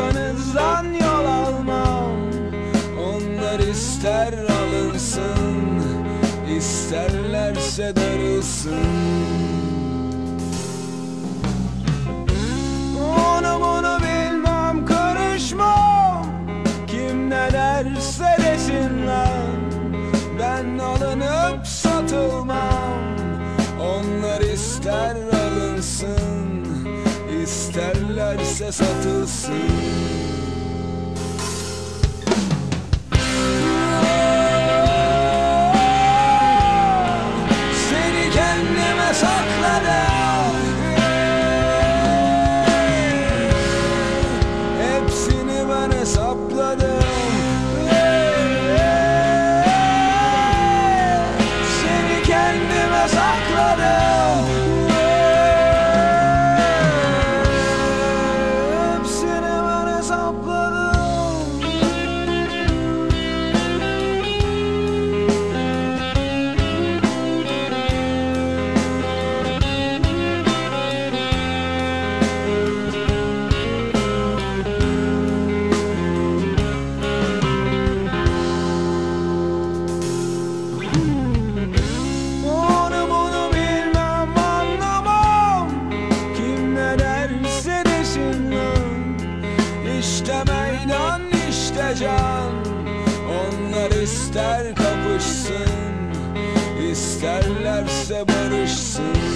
arkanızdan yol almam. Onlar ister alınsın isterlerse darılsın isterlerse satılsın. Seni kendime sakladım. Hepsini ben hesapladım. Seni kendime sakladım İşte meydan işte can. Onlar ister kapışsın isterlerse barışsın